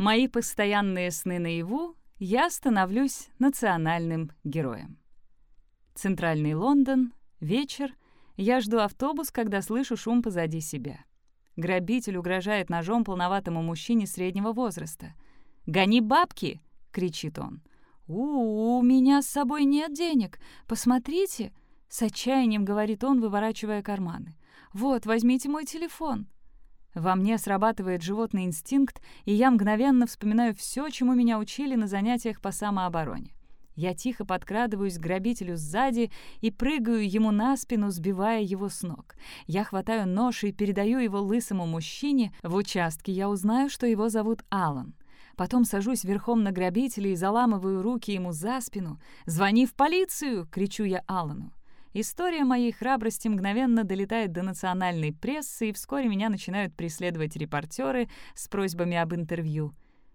Мои постоянные сны наяву, я становлюсь национальным героем. Центральный Лондон, вечер. Я жду автобус, когда слышу шум позади себя. Грабитель угрожает ножом полноватому мужчине среднего возраста. «Гони бабки!» — кричит он. «У, у меня с собой нет денег. Посмотрите!» — с отчаянием говорит он, выворачивая карманы. «Вот, возьмите мой телефон». Во мне срабатывает животный инстинкт, и я мгновенно вспоминаю все, чему меня учили на занятиях по самообороне. Я тихо подкрадываюсь к грабителю сзади и прыгаю ему на спину, сбивая его с ног. Я хватаю нож и передаю его лысому мужчине. В участке я узнаю, что его зовут Алан. Потом сажусь верхом на грабителя и заламываю руки ему за спину. «Звони в полицию!» — кричу я Алану. История моей храбрости мгновенно долетает до национальной прессы, и вскоре меня начинают преследовать репортеры с просьбами об интервью.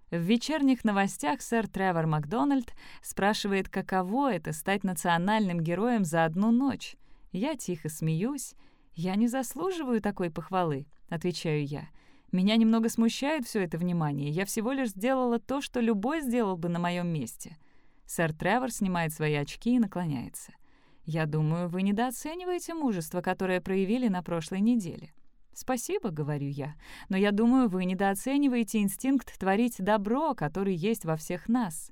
В вечерних новостях сэр Тревор Макдональд спрашивает, каково это стать национальным героем за одну ночь. Я тихо смеюсь. «Я не заслуживаю такой похвалы», — отвечаю я. «Меня немного смущает все это внимание. Я всего лишь сделала то, что любой сделал бы на моем месте». Сэр Тревор снимает свои очки и наклоняется. «Я думаю, вы недооцениваете мужество, которое проявили на прошлой неделе». «Спасибо», — говорю я, «но я думаю, вы недооцениваете инстинкт творить добро, который есть во всех нас».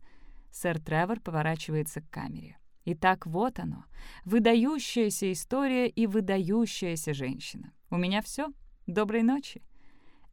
Сэр Тревор поворачивается к камере. Итак, вот оно. Выдающаяся история и выдающаяся женщина. У меня все. Доброй ночи.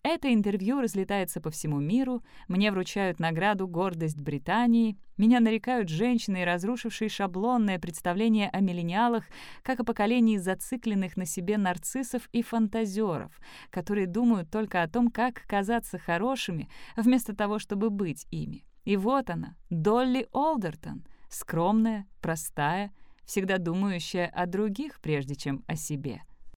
Это интервью разлетается по всему миру, мне вручают награду «Гордость Британии», меня нарекают женщиной, разрушившей шаблонное представление о миллениалах, как о поколении зацикленных на себе нарциссов и фантазеров, которые думают только о том, как казаться хорошими, вместо того, чтобы быть ими. И вот она, Долли Олдертон, скромная, простая, всегда думающая о других, прежде чем о себе —